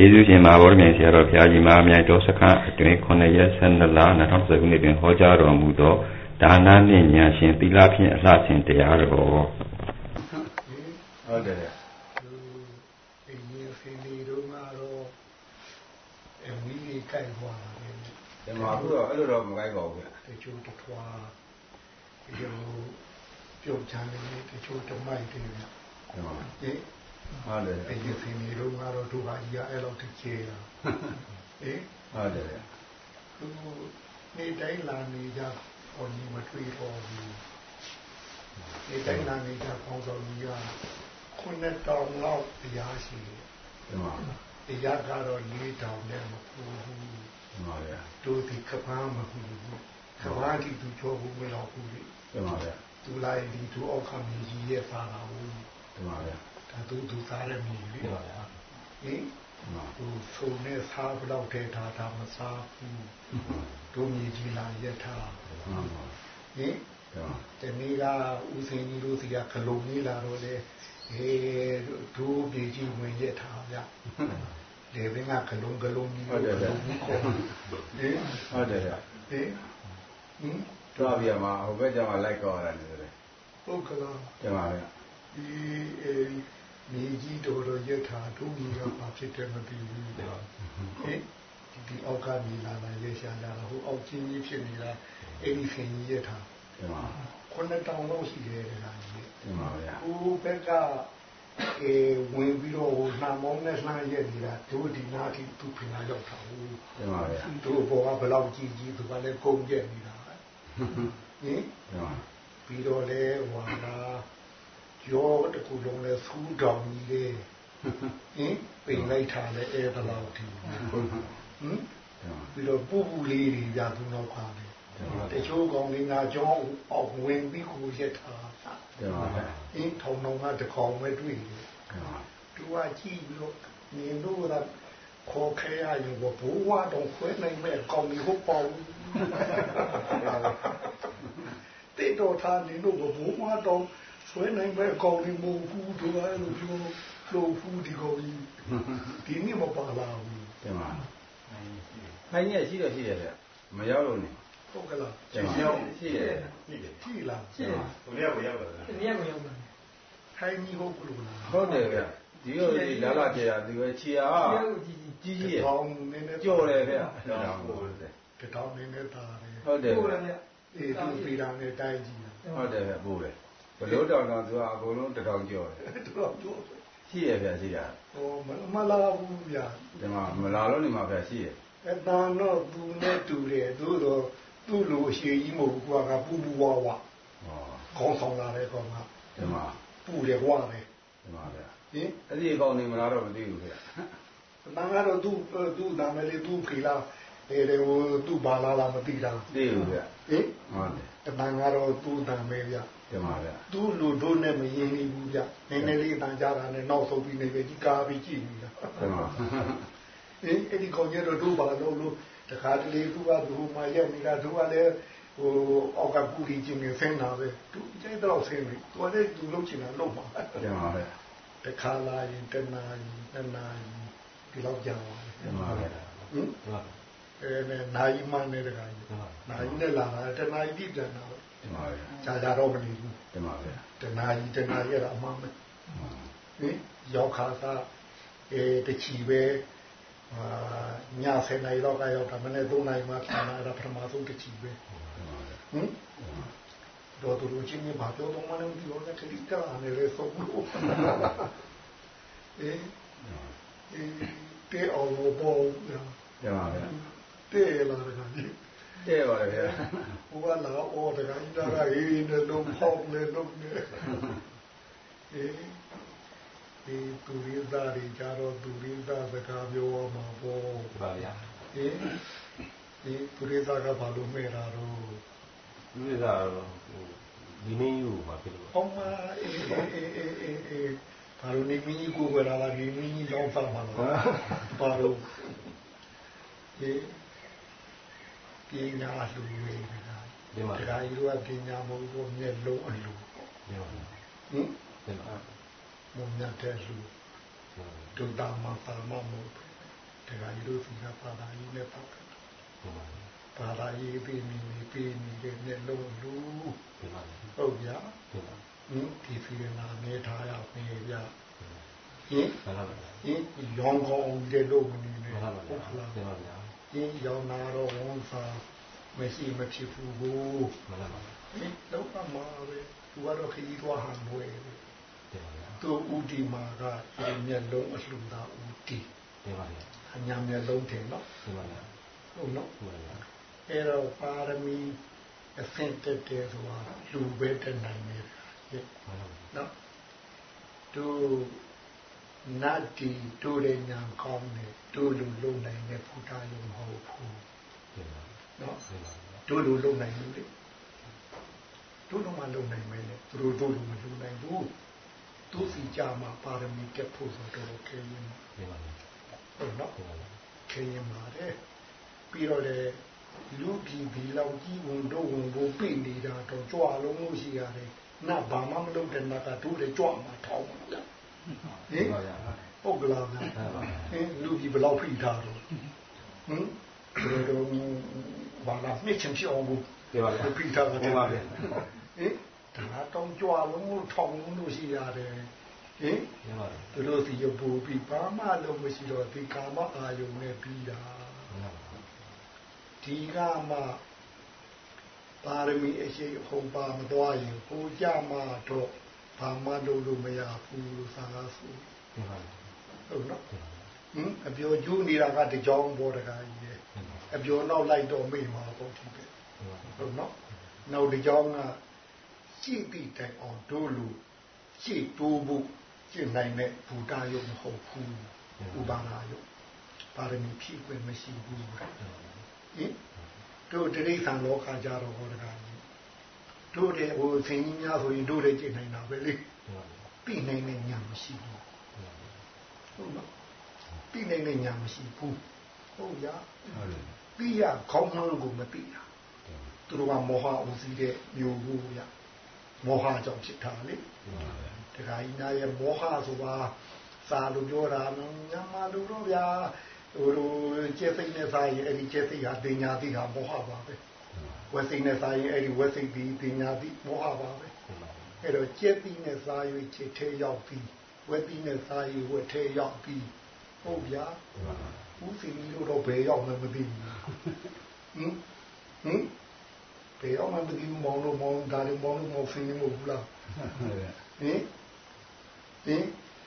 ကျေးဇူးရှင်မဟာဗောဓမြတ်ဆရာတော်ဘုရားကြီးမဟာမြိုင်တော်စခန်းအတွင်9ရက်12လ2019ခုနှစ်တွင်ဟောကြားတော်မူသောဒါနနှင့်ဉာဏ်ရှင်သီလဖြင့်အလှဆင်တရားတော်ဟုတ်တယ်အင်းကြီးဖင်းလေးတို့ကတော့အမီးကြီးကြိုက်သွားတာပဲဒီမှာအခုတော့အဲ့လိုတော့မကြိုက်ပါဘူးဗျတချို့တထွားဒီလိုပြုတ်ချမ်းနေတချို့တမိုက်တွေဗျဒီမှာဟင် ဟုတ်တယ်အရင်ဖင်းလေးတို့ကတော့ဒုဟာကြီးကအဲ့လိုတချေတာဟင်ဟုတ်တယ်သူနေတိုင်းလာနေကြဟောဒီမတွေ့တော့ဘူးနေတိုင်းလာနေကြပေါင်းတော်ကြီးကခုနှစ်တောင်လောက်တရားရှိတယ်ဒီမှာတရားကတော့လေးတောင်နဲ့မပူဘူးဒီမှာဗျာတို့ဒီကပန်းမပူဘူးကပန်းဒီသူချောဘူးမလောက်ဘူးလေဒီမှာဗျာသူလိုက်ဒီသူအောက်ခံကြီးရဲ့စားတာဘူးဒီမှာဗျာဒါ သူသူစားရမည်လေဒီမှာဗျာဟင်သူဆိုနေစားဘလောက်တဲ့ထားတာမစားဘူးတို့မြည်ကြီးလာရက်ထားဟင်တနည်းကဦးစင်းကြီးတို့စီကခလုံးကြီးလာတော့လေဟေးဒိုးပြေကြီးဝင်ရက်ထားဗျလေဘင်းကခလုံးခလုံးကြီးဟုတ်တယ်ဗျဟင်ဟုတ်တယ်ဗျဟင်ဟင်တော့ပြမှာဟိုဘက်ကျမှလိုက်ကောရတယ်လေဟုတ်ကလားကျမဗျဒီအေး မြေကြီးတော်တော်ရက်ထားဒိုးကြီးကဘာဖြစ်တယ်မသိဘူးဟင်ဒီအောက်ကမြေလာလာရက်ရှာလာဟိုအောက်ချင်းကြီးဖြစ်နေတာအဲ့ဒီခင်ကြီးရက်ထားကျမခုနှစ်တောင်လောက်ရှိတယ်လားကြီးကျမဗျဟိုဘက်ကအဲဝင်ပြီးတော့နှာမောင်းနဲ့လှမ်းရက်နေတာတို့ဒီနာတိသူဖင်လာရောက်တာဟုတ်ကျမဗျတို့ဘောကဘယ်လောက်ကြီးကြီးသူကလည်းကုန်ရက်နေတာဟင်ပြီးတော့လေဟွာလာ ကြောတကူလုံးလဲသူးတောင်ကြီးလေဟင်ပိန်လိုက်ထားလဲအဲဘယ်လောက်ဒီဟင်ပြီးတော့ပူပူလေးတွေပြသူတော့ခါတယ်တချို့ကောင်လေးငါကြောင်းအောက်ဝင်ပြီးကိုရက်ထားအင်းထောင်တော်ကတကောင်ပဲတွေ့တယ်သူကကြည့်ပြီးတော့နေလို့ကခေါ်ခဲရရင်ဘဘဝတော့ခွဲနိုင်မဲ့ကောင်းပြီးဟုတ်ပေါ့တေတော်ထားနေလို့ဘဘဝတော့ ဆွဲနိုင်မဲ့ကောင်းပြီးမဟုတ်ဘူးသူကအဲ့လိုပြောလို့ဖူးဒီကောင်းကြီးဒီနေ့မပါလာဘူးတင်ပါနိုင်ရရှိတော့ရှိရတယ်မရောက်လို့နေဟုတ်ကလားကျင်းရောက်ရှိတယ်ရှိတယ်ရှိလားရှိတယ်ကိုရကိုရောက်လာတယ်ဒီရက်ကိုရောက်လာထိုင်းကြီးဟုတ်ကလို့လားဟုတ်တယ်ဗျဒီလိုလာလာကြရဒီပဲခြေအားကြီးကြီးကြီးရဲ့တောင်းနေနေကြော်တယ်ဗျတောင်းဟုတ်တယ်တောင်းနေနေတာလေဟုတ်တယ်ဟုတ်တယ်အေးသူပြည်တာနဲ့တိုင်းကြီးဟုတ်တယ်ဗျပို့တယ် ဘလို့တောင်တော့သူကအကုန်လုံးတထောင်ကြော်တယ်တထောင်ကြော်ရှိရဗျရှိတာဟောမလာဘူးဗျဒီမှာမလာလို့နေမှာဗျရှိရအတန်တော့သူနဲ့တူတယ်သို့တော့သူ့လိုအရှိကြီးမဟုတ်ဘူးကွာကပူပူဝါဝါခေါင်းဆောင်လာတဲ့ကောင်ကဒီမှာပူတယ်ဝါတယ်ဒီမှာဗျဟင်အဲ့ဒီအကောင်နေမလားတော့မသိဘူးဗျတန်ကတော့သူ့သူ့နာမည်လေးသူ့ဖေလား အဲလေဟိုသူ့ဘာလာလာမသိတာသိဘူးဗျဟင်ဟုတ်တယ်တန်ကတော့သူ့နာမည်ဗျဒီမှာဗျသူ့လူတို့နဲ့မရင်းနေဘူးဗျနည်းနည်းလေးတန်ကြတာနဲ့နောက်ဆုံးပြီးနေပဲဒီကားပြီးကြည့်နေတာဒီမှာဟင်အဲ့ဒီကောင်ကျတော့တို့ဘာလို့လို့တခါတလေသူကသူမှရက်နေတာသူကလည်းဟိုအောက်ကပူရီချင်းနေဆင်းတာပဲသူကျဲတော့ဆင်းပြီသူကလည်းသူလုပ်ချင်တာလုပ်ပါပြန်ပါပဲတခါလာရင်တနာရင်တနာရင်ဒီလောက်ကြာပါပြန်ပါပဲဟင် အဲနဲ့နိုင်မနဲ့တခါကြီးနိုင်နဲ့လာတာတနာကြီးပြန်တာပြန်ပါပဲကြာကြာတော့မနေဘူးပြန်ပါပဲတနာကြီးတနာကြီးရအမှန်ပဲဟင်ရောက်ခါသားအဲတချီပဲအာည10နာရီတော့ကရောက်တာမနေ့3နာရီမှပြန်လာတာပထမဆုံးတစ်ချီပဲဟင်တော့သူတို့ချင်းဘာပြောတော့မှလည်းဒီလိုနဲ့ခရီးကားနေလေဆုံးလို့အေးအေးတေအောင်ဘောရပါဗျာ တေလာတကကြီးတေပါလေဗျာဟိုကလာအော်တကကြီးတာကဟေးနေလုံးပေါက်လေလုံးနေအေးဒီသူရင်းသားတွေကြတော့သူရင်းသားစကားပြောမှာပေါ့ပါဗျာဒီဒီသူရင်းသားကဘာလို့မဲ့တာတော့သူရင်းသားတော့ဒီနည်းယူမှာဖြစ်လို့ဟောမအေးအေးအေးအေးအေးဘာလို့နေမင်းကြီးကိုဝယ်လာတာဒီမင်းကြီးလောင်းစားမှာလားဘာလို့ဒီ ပညာလူတွေဒီမှာဒါကြီးကပညာမဟုတ်ဘူးမျက်လုံးအလူဟင်မုံမြတ်တဲ့လူဒုတာမပါမမို့ကြီးတို့စီကပါတာကြီးနဲ့ပေါ့ပါတာကြီးပြီးနေနေပြီးနေတဲ့မျက်လုံးလူဟုတ်ဗျာဟင်ဒီဖီနာနေထားရပြီဗျာဟင်ဟင်ရောင်းကောင်းတဲ့လို့နေနေဟုတ်လား ဟင်ရောင်းနာတော့ဝန်စားမရှိမဖြစ်ဘူးဘူးဟင်တော့အမှားပဲသူကတော့ခကြီးသွားဟန်ဝဲသူဥဒီမာကဒီမျက်လုံးအလှူတာဥဒီတင်ပါဗျာအညာမျက်လုံးထင်နော်တင်ပါဗျာဟုတ်နော်ဟုတ်ပါဗျာအဲ့တော့ပါရမီအဆင့်တက်တယ်ဆိုတာလူပဲတက်နိုင်တယ်နော်သူ နတ်တီတို့တဲ့ညာကောင်းတယ်တို့လူလုံနိုင်တဲ့ဘုရားယုံမဟုတ်ဘူးနော်တို့လူလုံနိုင်လို့လေတို့လူမလုံနိုင်မယ်လေသူတို့တို့လူမလုံနိုင်ဘူးသူစီကြမှာပါရမီတက်ဖို့ဆိုတော့ခဲရင်ဟုတ်နော်ခဲရင်ပါတယ်ပြီးတော့လေလူပြည်ဒီလောက်ကြီးဝန်တို့ဝန်ဘိုးပြနေတာတော့ကြွားလုံးလို့ရှိရတယ်နတ်ဘာမှမလုပ်တဲ့နတ်ကတို့လေကြွမှာထောင်းမှာဗျ ဟင်ပုတ်ကလာဗျဟင်လူကြီးဘယ်လောက်ဖိထားတော့ဟင်ဘယ်တော့ဘာလာမြင့်ချင်ဖြစ်အောင်ဘူးပြပါဗျာဖိထားတယ်ပါဗျဟင်ဒါတောင်းကြွလုံးလို့ထောင်းလို့ရှိရတယ်ဟင်သူတို့စီရပူပြီးဘာမှလုံးမရှိတော့ဒီကာမအာယုန်နဲ့ပြီးတာဒီကမှပါရမီအရှိဟုံပါမသွားရင်ဟိုကြမှာတော့ ဘာမှလုပ်လို့မရဘူးလို့သာသာဆိုဟုတ်နော်ဟင်အပြောကျိုးနေတာကတကြောင်ပေါ်တကားကြီးလေအပြောနောက်လိုက်တော့မိမှာပေါ့ဒီပဲဟုတ်နော်နောက်တကြောင်ကကြည့်ပြီးတိုင်အောင်တို့လူကြည့်တိုးဖို့ကျင့်နိုင်တဲ့ဘူတာယုံမဟုတ်ဘူးဥပါဒာယုံပါရမီဖြည့်ခွင့်မရှိဘူးဟင်တို့တိရိစ္ဆာန်လောကကြတော့ဟောတကား တို့တဲ့ဟိုဆင်းကြီးများဆိုရင်တို့လည်းကြည့်နိုင်တာပဲလေပြီးနိုင်တဲ့ညာမရှိဘူးဟုတ်နော်ပြီးနိုင်တဲ့ညာမရှိဘူးဟုတ်ရပြီးရခေါင်းမှန်းကိုမပြီးတာသူတို့ကမောဟဥစည်းတဲ့မျိုးဘူးရမောဟကြောင့်ဖြစ်တာလေတခါကြီးနာရဲ့မောဟဆိုတာစာလို့ပြောတာညမလို့တော့ဗျာဟိုလိုကျက်စိတ်နဲ့စာရင်အဲ့ဒီကျက်စိတ်ဟာတင်ညာတိဟာမောဟပါပဲ ဝက်စိတ်နဲ့စာရင်အဲ့ဒီဝက်စိတ်ဒီတင်ညာတိမောဟပါပဲအဲ့တော့ကျက်တိနဲ့စာရွေးချစ်ထဲရောက်ပြီးဝက်တိနဲ့စာရွေးဝက်ထဲရောက်ပြီးဟုတ်ဗျာဦးစီကြီးတို့တော့ဘယ်ရောက်မှမသိဘူးဟင်ဟင်ဘယ်ရောက်မှမသိဘူးမောင်တို့မောင်ဒါတွေမောင်တို့မောင်ဖင်းနေမဟုတ်ဘူးလားဟင်ဟင်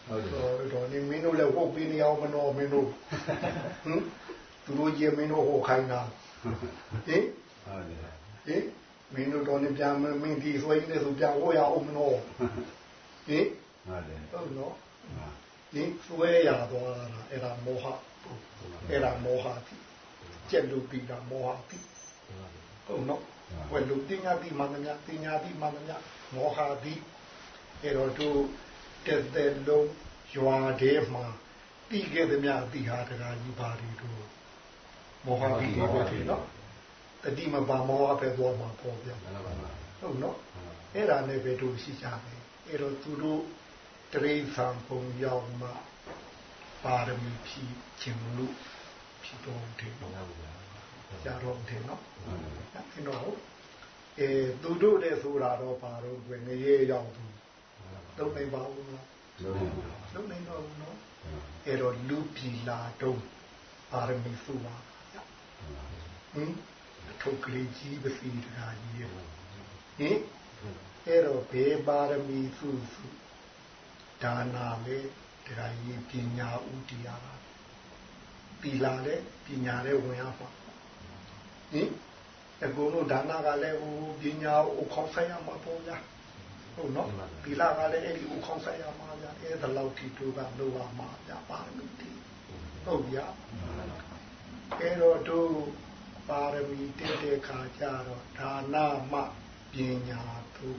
ဟုတ်တယ်တော့နေမင်းတို့လည်းဝုတ်ပြီးနေအောင်မနော်မင်းတို့ဟင်သူတို့ကြီးမင်းတို့ဟိုခိုင်းတာဟင် ဟုတ်တယ်ဟင်မင်းတို့တော့နေပြန်မင်းဒီဆွေးနေဆိုပြန်ဝေါ်ရအောင်မနော်ဟင်ဟုတ်တယ်ဟုတ်နော်ဒီဆွဲရသွားတာအဲ့ဒါမောဟအဲ့ဒါမောဟတိကျက်လို့ပြီးတာမောဟတိဟုတ်နော်ဝယ်လို့တင်ညာတိမန္တမြတင်ညာတိမန္တမြမောဟတိအဲ့တော့သူတက်တဲ့လုံးရွာထဲမှာပြီးခဲ့သမျှတိဟာတကားကြီးပါရီတို့မောဟတိပဲနော် တတိမပါမောဟပဲသွားမှာပေါ့ဗျာဟုတ်နော်အဲ့ဒါနဲ့ပဲတို့ရှိကြတယ်အဲ့တော့သူတို့တရိษံပုံရောက်မှပါရမီဖြည့်ခြင်းလို့ဖြစ်တော်တယ်နော်ကြာတော့တယ်နော်အဲ့တော့အဲသူတို့တဲ့ဆိုတာတော့ပါတော့ဝင်ငရေရောက်သူသုံးနိုင်ပါဦးလားလုံးနိုင်တော့ဘူးနော်အဲ့တော့လူပြည်လာတော့ပါရမီစုပါဟင် ထုတ်ကလေးကြီးပစီတကာကြီးရဲ့ဟင်အဲ့တော့ဘေးပါရမီစုစုဒါနာလေတကာကြီးပညာဥတရားပီလာလေပညာလေဝင်ရပါဟင်အကုန်လုံးဒါနာကလည်းဟိုပညာကိုခေါင်းဆိုင်ရမှာပေါ့ညာဟုတ်နော်ပီလာကလည်းအဲ့ဒီကိုခေါင်းဆိုင်ရမှာဗျာအဲ့ဒါလောက်ထိတို့ကလိုပါမှာဗျာပါရမီတီဟုတ်ဗျာအဲ့တော့တို့ ပါရမီတက်တဲ့ခါကျတော့ဒါနမပညာသူ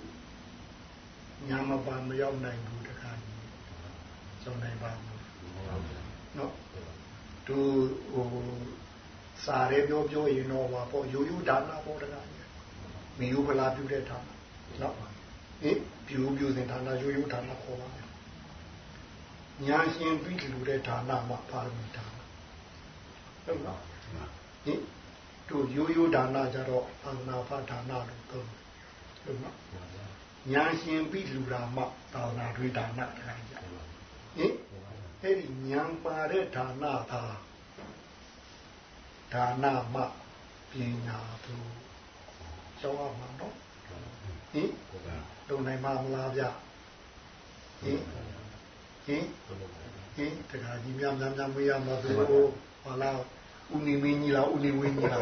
ညာမပါမရောက်နိုင်ဘူးတခါကြီးကျောင်းနိုင်ပါဘူးနော်သူဟိုစာရဲပြောပြောရင်တော့ပါပေါ့ရိုးရိုးဒါနပေါ့တခါကြီးမီယုဖလာပြုတဲ့ဌာနနော်ဟင်ပြူပြူစင်ဌာနရိုးရိုးဌာနခေါ်ပါမယ်ညာရှင်ပြီးလူတဲ့ဌာနမှာပါရမီဌာနဟုတ်နော်ဟင် တို့ရိုးရိုးဒါနကြတော့အာနာဖဒါနလို့သုံးဟုတ်နော်ညာရှင်ပြီးလူရာမသာနာတွေဒါနတရားကြဟင်အဲ့ဒီညာပါတဲ့ဒါနသာဒါနမပညာသူကျောင်းအောင်မှာနော်ဟင်တုံနိုင်မှာမလားဗျဟင်ဟင်ဟင်တရားကြီးများများများမေးရမှာသူတို့ဟာလား ဦးနေမင်းကြီးလားဦးနေဝင်းကြီးလား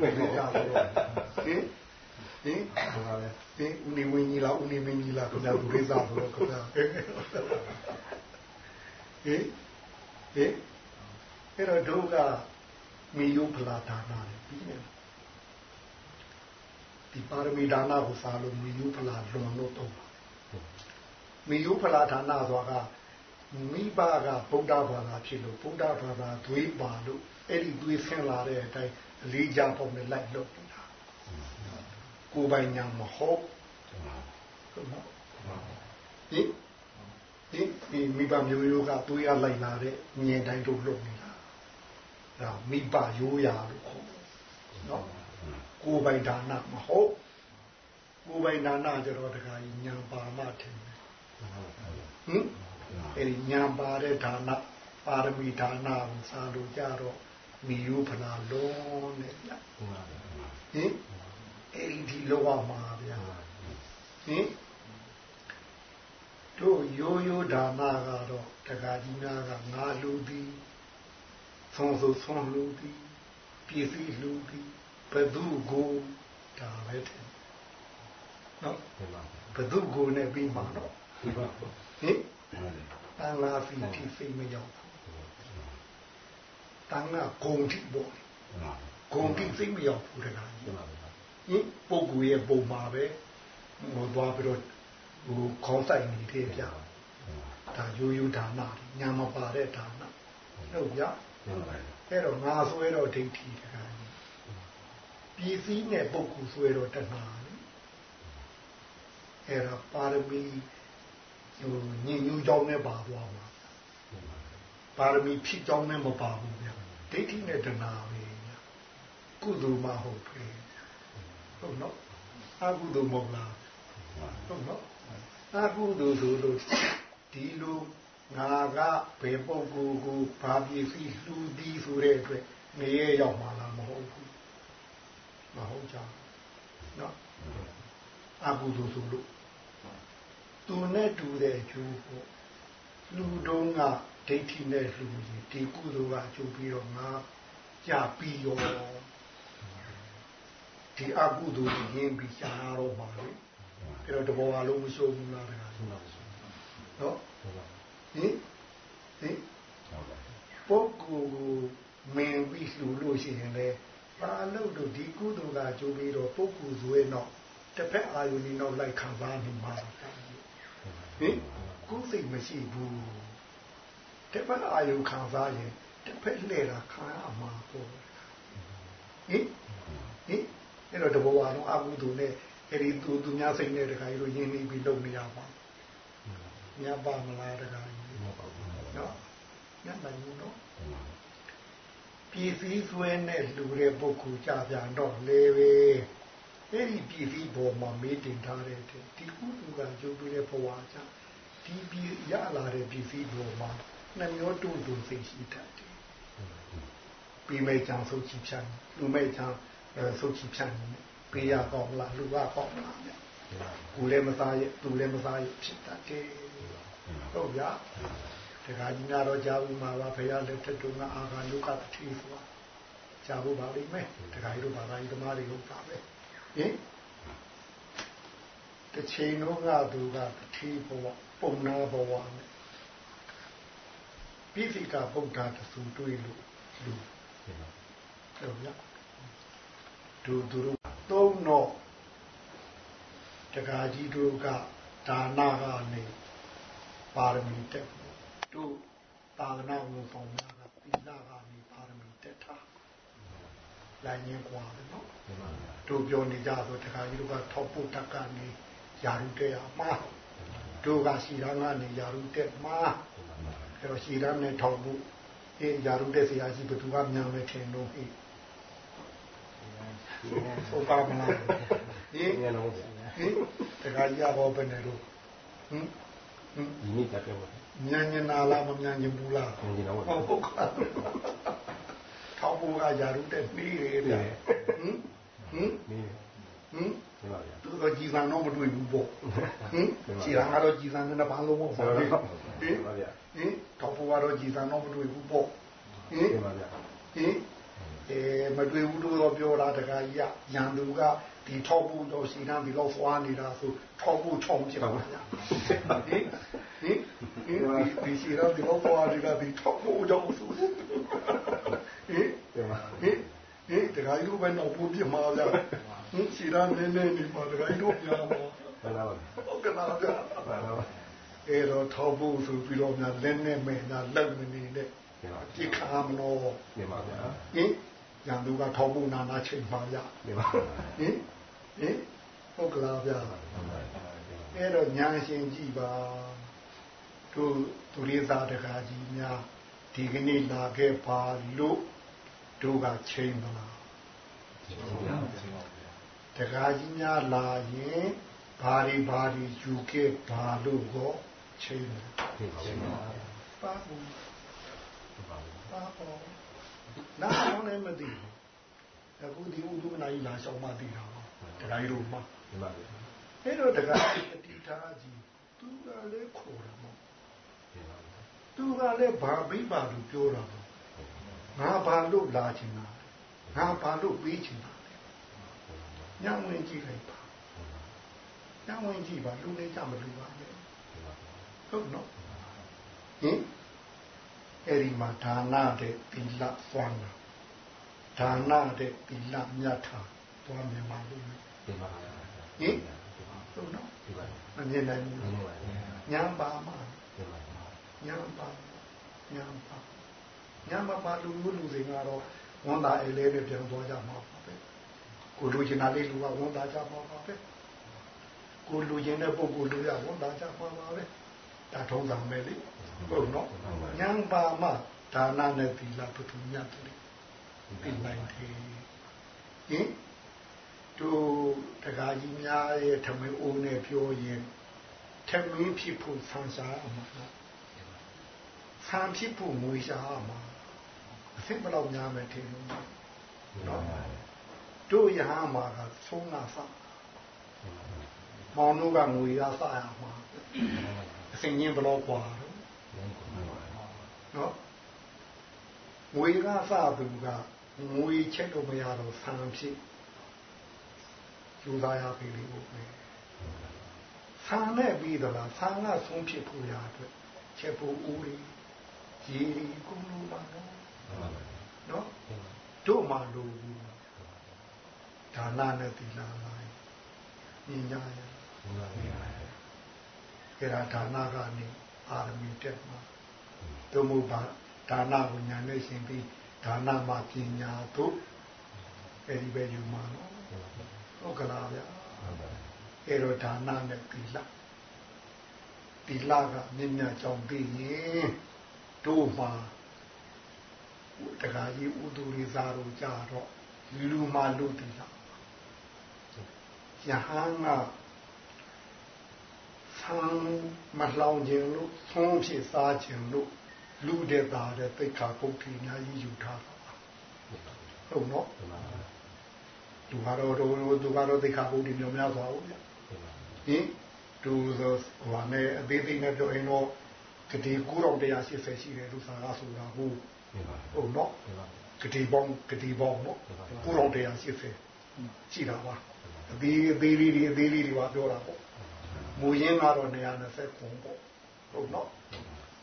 ဘယ်လိုကြတော့ဟင်ဟင်ဟာလေဟင်ဦးနေဝင်းကြီးလားဦးနေမင်းကြီးလားခင်ဗျာဒုရိသဆိုတော့ခင်ဗျာဟင်ဟင်အဲ့တော့ဒုကမေယုဖလာဒါနာလေပြီးနေဒီပါရမီဒါနာကိုစားလို့မေယုဖလာလွန်လို့တော့မေယုဖလာဒါနာဆိုတာက မိဘကဗုဒ္ဓဘာသာဖြစ်လို့ဗုဒ္ဓဘာသာသွေးပါလို့အဲ့ဒီသွေးဆင်းလာတဲ့အတိုင်းအလေးကြပုံနဲ့လိုက်လို့နေတာကိုယ်ပိုင်ညာမဟုတ်ဟုတ်နော်ဟင်ဒီဒီမိဘမျိုးရိုးကသွေးရလိုက်လာတဲ့မြင်တိုင်းတို့လုပ်နေတာဒါမိဘရိုးရာလို့ခေါ်နော်ကိုယ်ပိုင်ဒါနမဟုတ်ကိုယ်ပိုင်ဒါနကြတော့တခါကြီးညာပါမထင်တယ်ဟင် အဲဒီညာပါတဲ့ဒါနပါရမီဒါနကိုစားလို့ကြတော့မိယုဖလာလုံးနဲ့ဗျဟင်အဲဒီဒီလောကမှာဗျာဟင်တို့ရိုးရိုးဒါနကတော့တခါကြီးများကငါလူသည်ဆုံးစုဆုံးလူသည်ပြည့်စည်လူသည်ဘသူကိုဒါပဲတဲ့နော်ဘသူကိုနဲ့ပြီးမှာတော့ဟင် တန်လာဖီတိစိတ်မရောက်တန်ကဂုံတိပေါ့ဂုံတိစိတ်မရောက်ဘူးတခါကြီးဟင်ပုဂ္ဂိုလ်ရဲ့ပုံမှာပဲဟိုသွားပြီးတော့ဟိုခေါင်းဆိုင်နေတဲ့ပြဒါရိုးရိုးဒါနညာမပါတဲ့ဒါနဟုတ်ဗျအဲ့တော့ငါဆွဲတော့ဒိဋ္ဌိတခါကြီးပြည်စည်းနဲ့ပုဂ္ဂိုလ်ဆွဲတော့တဏှာလေအဲ့ဒါပါရမီ ဟိုညင်ညူးကြောင်းနဲ့ပါသွားမှာပါရမီဖြစ်ကြောင်းနဲ့မပါဘူးဗျဒိဋ္ဌိနဲ့တဏှာပဲကုသိုလ်မဟုတ်ဘူးဟုတ်နော်အကုသိုလ်မဟုတ်လားဟုတ်နော်အကုသိုလ်ဆိုလို့ဒီလိုငါကဘယ်ပုဂ္ဂိုလ်ကိုဘာပစ္စည်းလှူသည်ဆိုတဲ့အတွက်နေရရောက်မှာလားမဟုတ်ဘူးမဟုတ်ကြနော်အကုသိုလ်ဆိုလို့ သူနဲ့တူတဲ့ကျိုးပေါ့လူတုံးကဒိဋ္ဌိနဲ့လှူရင်ဒီကုသိုလ်ကကျိုးပြီးတော့ငါကြပြီးရောဒီအကုသိုလ်ကြီးရင်းပြီးရှားတော့မှာလေအဲ့တော့တဘောအလုံးမရှုံးဘူးလားတခါနော်ဟင်ဟင်ပုဂ္ဂိုလ်ကိုမင်ပြီးလှူလို့ရှိရင်လေဘာလို့တို့ဒီကုသိုလ်ကကြိုးပြီးတော့ပုဂ္ဂိုလ်ဇွဲတော့တစ်ဖက်အာယုန်ကြီးတော့လိုက်ခံစားနေမှာ ဟင်ကိုယ်စိတ်မရှိဘူးတစ်ဖက်အာယုန်ခံစားရင်တစ်ဖက်လှည့်တာခံရမှာပေါ့ဟင်ဟင်အဲ့တော့တဘောဝါတော့အကုသိုလ်နဲ့အဲ့ဒီသူသူများစိတ်နဲ့တခါကြီးတို့ယဉ်နေပြီးလုပ်နေရပါညပါမလားတခါကြီးနော်ညနိုင်ဘူးနော်ပြည်စည်းဆွဲနဲ့လူတဲ့ပုဂ္ဂိုလ်ကြပြန်တော့လေပဲ အဲ့ဒီပြည်စည်းပေါ်မှာမေးတင်ထားတဲ့ဒီကုသကကြိုးပြီးတဲ့ဘဝကြဒီပြည်ရလာတဲ့ပြည်စည်းပေါ်မှာနှမျိုးတုံတုံစိတ်ရှိတတ်တယ်ပြီးမဲ့ကြောင်ဆုတ်ချဖြတ်လူမဲ့ကြောင်ဆုတ်ချဖြတ်ပေးရကောင်းလားလူကကောင်းလားကိုလည်းမစားရသူလည်းမစားရဖြစ်တတ်တယ်ဟုတ်ဗျာတခါကြီးနာတော့ကြာဘူးမှာပါဖရာလက်ထက်တုန်းကအာဃာလုကတတိဆိုတာကြာဖို့ပါလိမ့်မယ်တခါကြီးတို့ဘာသာရေးသမားတွေဟုတ်ပါပဲ ဟင်တချိန်တော့ကသူကတတိဘဝပုံနာဘဝနဲ့ပိဋကဗုဒ္ဓတဆူတွေးလို့လူဟုတ်ဗျာသူသူတို့သုံးတော့တခါကြီးတို့ကဒါနာကနေပါရမီတက်တို့သာသနာ့ဝန်ဆောင်များကသီလကနေပါရမီတက်ထား လိုင်းရင်းကွာတယ်နော်တို့ပြောနေကြဆိုတခါကြီးတို့ကထောက်ပို့တက်ကနေယာရုတဲ့မှာတို့ကစီရန်ကနေယာရုတဲ့မှာအဲတော့စီရန်နဲ့ထောက်ဖို့အေးယာရုတဲ့ဆရာကြီးဘသူကမြန်မယ်ထင်လို့ဟိဟုတ်ပါမလားဟိဟိတခါကြီးရောဘယ်နဲ့လို့ဟမ်ဒီနေ့တက်ပြောမြန်ညင်လာလားမမြန်ညင်ဘူးလားဟုတ်ဟုတ်ကဲ့ ထောက်ဖို့ကယာရုတဲ့ပြီးရတဲ့ဟင်ဟင်မင်းဟင်ဒီပါဗျာသူတော့ကြည်စံတော့မတွေ့ဘူးပေါ့ဟင်ခြေရံကတော့ကြည်စံနဲ့ဘာလို့မဟုတ်ဆောဘူးတော့ဟင်ပါဗျာဟင်ထောက်ဖို့ကတော့ကြည်စံတော့မတွေ့ဘူးပေါ့ဟင်ဒီပါဗျာဟင်အဲမတွေ့ဘူးလို့တော့ပြောတာတခါကြီးကရန်သူက ဒီထောက်ဖို့တော့စီတန်းဒီလောက်သွားနေတာဆိုထောက်ဖို့ချောင်းပြပါဗျာဟင်ဟင်ဟင်ဒီစီတော့ဒီလောက်သွားနေတာဒီထောက်ဖို့တော့ဆိုဟင်ဒီပါဟင်ဟင်တခါကြီးတို့ပဲတော့ပို့ပြမှာဗျာဟင်စီတန်းနေနေဒီမှာတခါကြီးတို့ပြန်မှာဘာလာပါဟုတ်ကဲ့လားဗျာဘာလာပါအဲ့တော့ထောက်ဖို့ဆိုပြီးတော့များလက်နဲ့မဲ့ညာလက်မနေနဲ့ဒီပါကြည့်ခါမလို့ဒီပါဗျာဟင် ရန်သူကထောက်ဖို့နာနာချိန်ပါဗျာဒီပါဟင်ဟင်ဟုတ်ကလားဗျာအဲ့တော့ညာရှင်ကြည့်ပါတို့သူရိသတကာကြီးများဒီကနေ့လာခဲ့ပါလို့တို့ကချိန်မလားတကာကြီးများလာရင်ဘာဒီဘာဒီယူခဲ့ပါလို့ကိုချိန်တယ်ဒီပါဗျာပါဘူးပါပေါ် နားအောင်လည်းမသိဘူးအခုဒီဥဒုမနာကြီးလာရှောင်းမှသိတာပါတကာကြီးတို့မှဒီပါဗျာအဲ့တော့တကာကြီးအတိထားကြီးသူကလည်းခေါ်တာမဟုတ်ဒီပါဗျာသူကလည်းဘာဘိပါလို့ပြောတာမဟုတ်ငါဘာလို့လာချင်တာငါဘာလို့ပြီးချင်တာညဝင်ကြည့်လိုက်ပါညဝင်ကြည့်ပါလူလေးကြမလူပါနဲ့ဟုတ်နော်ဟင် အဲ့ဒီမှာဒါနတဲ့သီလသွမ်းတာဒါနတဲ့သီလမြတ်တာသွမ်းမြင်ပါလို့ဒီပါဗျာဟင်ဟုတ်နော်ဒီပါမမြင်နိုင်ဘူးဒီပါဗျာညာပါမှာဒီပါညာပါညာပါညာမပါလူလူလူတွေကတော့ဝန်တာအလေးနဲ့ပြန်သွားကြမှာပါပဲကိုလူချင်တာလေးလူကဝန်တာကြမှာပါပဲကိုလူချင်တဲ့ပုဂ္ဂိုလ်လူရဝန်တာကြမှာပါပဲဒါထုံးစံပဲလေ ဟုတ်နော်ညာပါမှာဒါနနဲ့သီလပထမတ်တယ်ပြင်နိုင်တယ်ဟင်တို့တကားကြီးများရဲ့ထမင်းအိုးနဲ့ပြောရင်ထမင်းဖြစ်ဖို့ဆန်းစားအမှားလားဆန်းဖြစ်ဖို့ငွေရှားအမှားအစ်ဘလောက်များမယ်ထင်လို့နော်တို့ရဟန်းမှာကသုံးနာစမောင်တို့ကငွေရစရမှာအစင်ချင်းဘလောက်กว่าတော့ နော်ငွေကစသူကငွေချက်လို့မရတော့ဆန်းဖြစ်ယူသားရပြီလို့ပဲဆန်းနဲ့ပြီးတော့လားဆန်းကဆုံးဖြစ်ဖို့ရအတွက်ချက်ဖို့ဦးရီကြီးရီကုလို့ပါနော်နော်တို့မှလိုဘူးဒါနနဲ့သီလလိုက်ညီညာရကေရာဒါနကနေ အာရမီတက်မှာတို့မို့ပါဒါနကိုညာနဲ့ရှင်ပြီးဒါနမှာပညာတို့အဲဒီပဲယူမှာနော်ဟုတ်ကလားဗျာအဲတော့ဒါနနဲ့သီလသီလကမြင့်မြတ်ကြောင်းပြီးရင်တို့မှာတခါကြီးဥဒူရိသာတို့ကြတော့လူမှလူသီလယဟန်က ဆံမလောင်ခြင်းလို့သုံးဖြစ်စားခြင်းလို့လူတဲ့သားတဲ့သိက္ခာပုဒ်ထီများကြီးယူထားတာပါဟုတ်နော်သူကတော့တို့သူကတော့သိက္ခာပုဒ်ထီမျိုးများသွားဘူးဗျဟင်သူဆိုဟိုနဲ့အသေးသေးနဲ့ပြောရင်တော့ကတိ9180ရှိတယ်သူစာကားဆိုတာဟုတ်ဟုတ်နော်ကတိပေါင်းကတိပေါင်းနော်9180ရှိတာပါအသေးအသေးလေးတွေအသေးလေးတွေပါပြောတာပေါ့ မူရင်းကတော့120ခုပေါ့ဟုတ်နော်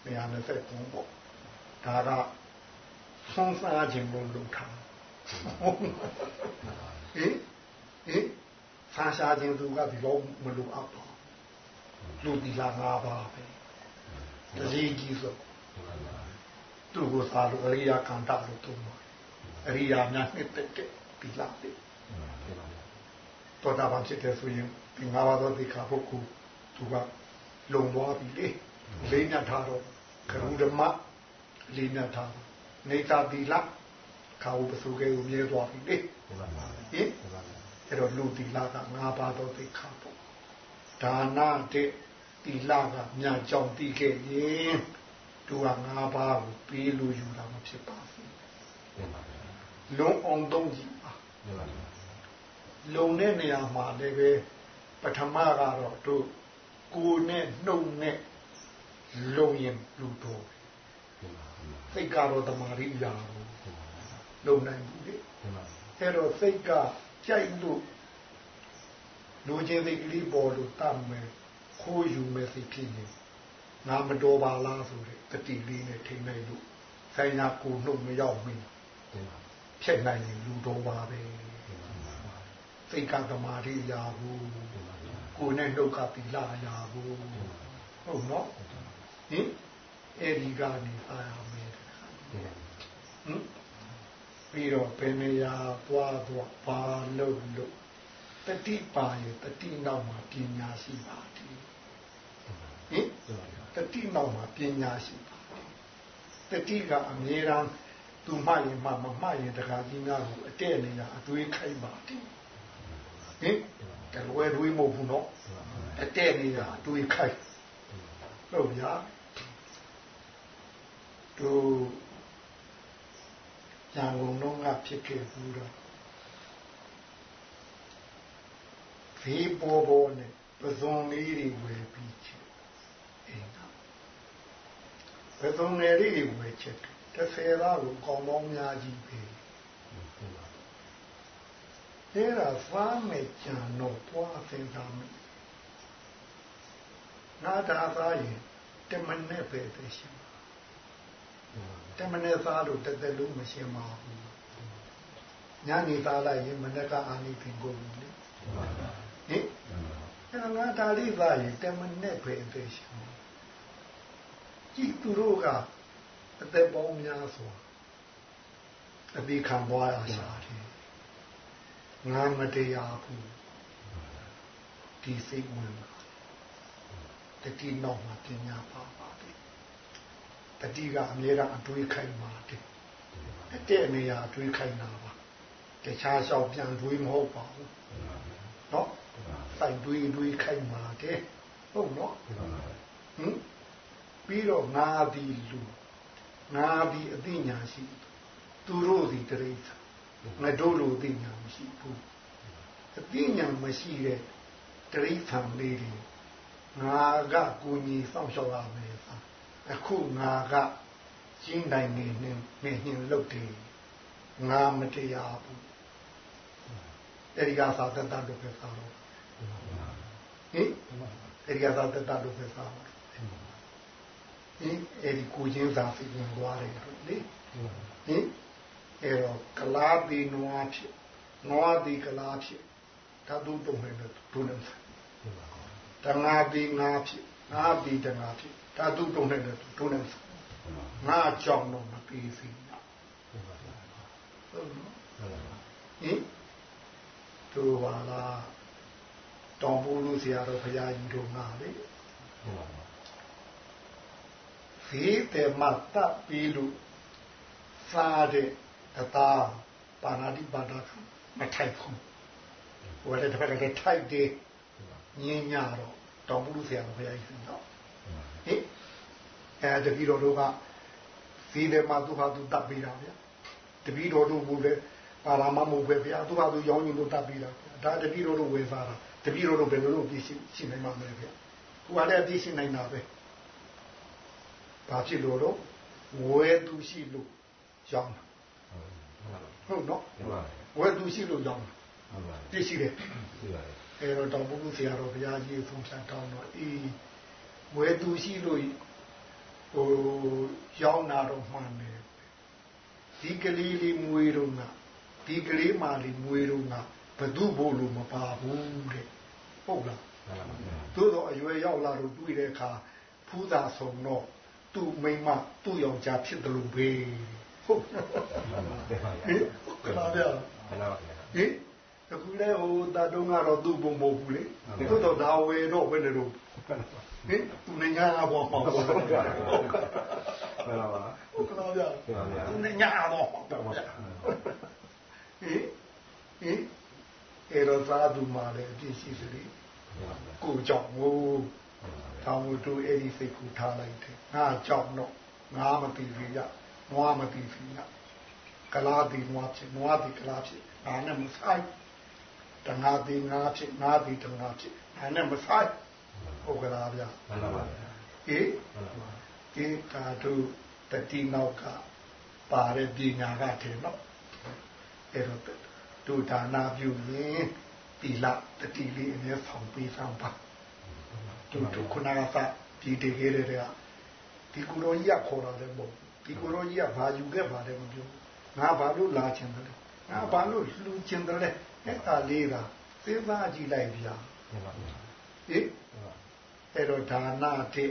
120ခုပေါ့ဒါကဆုံးစားခြင်းလို့လုပ်ထားဟင်ဟင်ဆာရှာခြင်းသူကဒီလိုမလုပ်အပ်ပါလူဒီလာငါးပါပဲတလေးကြီးဆိုသူ့ကိုသာလို့အရိယာကန္တလို့သုံးပါအရိယာများနှစ်သက်တဲ့ဒီလာတဲ့တော်တာပန်ဖြစ်တဲ့ဆိုရင်ဒီငါးပါးသောဒီခါဖို့ကို သူကလုံသွားပြီလေလေးမြတ်ထားတော့ခရုဓမ္မလေးမြတ်ထားနေတာတိလခါဝပစုကဲကိုမြဲသွားပြီလေဟင်အဲ့တော့လူတိလက၅ပါးသောသိက္ခာပေါ့ဒါနတဲ့တိလကမြတ်ကြောင့်တည်ခဲ့ရင်သူက၅ပါးကိုပေးလို့ယူတာမဖြစ်ပါဘူးလုံးအောင်သုံးကြည့်ပါလုံတဲ့နေရာမှာလည်းပဲပထမကတော့တို့ ကိုယ်နဲ့နှုတ်နဲ့လုံရင်လူတော်စိတ်ကတော့တမာရိယာကိုလုံနိုင်ဘူးလေအဲ့တော့စိတ်ကကြိုက်လို့လူချင်းစိတ်ကလေးပေါ်လို့တတ်မယ်ခိုးယူမယ်စိတ်ဖြစ်နေငါမတော်ပါလားဆိုတဲ့တတိလေးနဲ့ထိနိုင်လို့ဆိုင်ရာကိုနှုတ်မရောက်ဘူးဖြစ်နိုင်ရင်လူတော်ပါပဲစိတ်ကတမာရိယာကို ကိုယ်နဲ့နှုတ်ကတိလာယာကိုဟုတ်နော်ဟင်အဲ့ဒီကနေအာရမယ်ဟင်ပြီးတော့ဘယ်နေရာသွားသွားဘာလို့လို့တတိပါရဲ့တတိနောက်မှာပညာရှိပါတယ်ဟင်တတိနောက်မှာပညာရှိပါတယ်တတိကအမြဲတမ်းသူမှရင်မှမမှရင်တခါကြီးများကိုအတဲ့နေရာအတွေးခိုက်ပါတယ်ဟင် တလွယ်တွေးမဟုတ်ဘူးနော်အတဲ့နေရာအတွေးခိုက်ဟုတ်ဗျာတို့ရန်ကုန်တော့ကဖြစ်ခဲ့ဘူးတော့ဖေးပေါ်ပေါ်နဲ့ပဇွန်လေးတွေဝယ်ပြီးချစ်အင်းတော့ပဇွန်လေးတွေဝယ်ချစ်တစ်ဆယ်သားကိုကောင်းကောင်းများကြီးပဲ အဲ့ဒါဖားမဲ့ကြံတော့ပွားစင်သားမယ်နာတာသားရင်တမနဲ့ပဲပဲရှင်တမနဲ့သားလို့တသက်လုံးမရှင်းပါဘူးညနေသားလိုက်ရင်မနေ့ကအာနိသင်ကုန်ပြီလေဟင်အဲ့ဒါငါဒါလေးသားရင်တမနဲ့ပဲပဲရှင်ကြည့်သူတို့ကအသက်ပေါင်းများစွာအပြီးခံပွားရရှာတယ် ငါမတရားဘူးဒီစိတ်ဝင်တတိနောက်မှာပညာပါပါတယ်တတိကအမြဲတမ်းအတွေးခိုင်ပါတယ်အတဲ့နေရာအတွေးခိုင်တာပါတခြားလျှောက်ပြန်တွေးမဟုတ်ပါဘူးเนาะစိုက်တွေးတွေးခိုင်ပါတယ်ဟုတ်เนาะဟင်ပြီးတော့ငါသည်လူငါသည်အသိဉာဏ်ရှိသူတို့သည်တရိစ္ဆာ ငါတို့လိုသိဉာဏ်မရှိဘူးအသိဉာဏ်မရှိတဲ့တရိစ္ဆာန်လေးတွေငါကကိုကြီးစောင့်ရှောက်ရမယ်အခုငါကကျင်းနိုင်နေနေနေညင်လုတ်တယ်ငါမတရားဘူးအဲဒီကသာတတလို့ပဲသာတော့ဟင်အဲဒီကသာတတလို့ပဲသာတော့ဟင်အဲဒီကိုချင်းသာပြင်သွားတယ်လေဟင် အဲတော့ကလာပီနွားဖြစ်နွားဒီကလာဖြစ်ဓာတုတုံးနေတယ်ဒုနေတငါပီငါဖြစ်ငါပီတငါဖြစ်ဓာတုတုံးနေတယ်ဒုနေငါကြောင့်တော့မပြီးစီဟုတ်ဟင်တို့ပါလားတောင်ပူလူဆရာတော်ဘုရားကြီးတို့ငါလေဖေးတယ်မတ်တပ်ပြီးလို့စားတဲ့ အသားပါဏာတိပါဒကမထိုက်ဘူးဟိုလည်းတစ်ဖက်ကလည်းထိုက်တယ်ညင်းညတော့တောင်ပူလူဆရာတော်ဘုရားကြီးတော့ဟင်အဲတပည့်တော်တို့ကဖေးတယ်မတ်သူဟာသူတပ်ပြီးတာဗျာတပည့်တော်တို့ဘူးလေပါရမမဟုတ်ပဲဗျာသူဟာသူရောင်းရင်လို့တပ်ပြီးတာဒါတပည့်တော်တို့ဝယ်စားတာတပည့်တော်တို့ဘယ်လိုလုပ်ပြီးရှိရှိနိုင်မှာမလဲဗျာသူကလည်းအပြီးရှိနိုင်တာပဲဘာဖြစ်လို့တော့ဝယ်သူရှိလို့ရောင်းတာ ဟုတ်နော်ဝယ်သူရှိလို့ရောင်းတာပြည့်ရှိတယ်အဲတော့တောင်ပုဂ္ဂိုလ်ဆရာတော်ဘုရားကြီးဖုန်ဆန်တောင်းတော့အေးဝယ်သူရှိလို့ဟိုရောင်းတာတော့မှန်တယ်ဒီကလေးလေးမွေးတော့ကဒီကလေးမလေးမွေးတော့ကဘသူ့ဘို့လို့မပါဘူးတဲ့ဟုတ်လားသို့တော့အရွယ်ရောက်လာတော့တွေ့တဲ့အခါဖူးသာဆုံးတော့သူ့မိမသူ့ယောက်ျားဖြစ်တယ်လို့ပဲ ဟုတ်ဟင်ခလာပြဟင်အခုလဲဟိုတာတုံးကတော့သူ့ဘုံမဟုတ်ဘူးလေသို့တော့ဒါဝယ်တော့ဘယ်နဲ့တော့ဟင်သူနိုင်ငံကဘောပေါ့ဟုတ်ပါဘူးဟဟုတ်ကလားဗျာသူနဲ့ညာတော့တော့ဗျာဟင်ဟင်အဲ့တော့သာသူမာလည်းအပြည့်ရှိစလိကိုကြောင့်ငိုတောင်းတို့အဲ့ဒီစိတ်ကိုထားလိုက်တယ်ငါကြောင့်တော့ငါမသိသေးရ နွားမသိသေးရကလားဒီနွားဖြစ်နွားဒီကလားဖြစ်ငါနဲ့မဆိုင်တငါဒီငါဖြစ်ငါဒီတငါဖြစ်ငါနဲ့မဆိုင်ဟုတ်ကလားဗျာမှန်ပါပါဗျာဟေးဒီတာတို့တတိနောက်ကပါတဲ့ပညာကထင်တော့အဲ့တော့တို့ဒါနာပြုရင်တိလတတိလေးအမြဲဆောင်ပေးဆောင်ပါတို့တို့ခုနကစဒီတကယ်တဲ့ကဒီကိုရောကြီးကခေါ်တာလည်းမဟုတ် ဒီကိုရောကြီးကဘာယူခဲ့ပါတယ်မပြောငါဘာလို့လာချင်တယ်ငါဘာလို့လှူချင်တယ်အဲ့ဒါလေးကသေသားကြည့်လိုက်ဗျာမှန်ပါဗျာဟေးအဲ့တော့ဒါနာတိ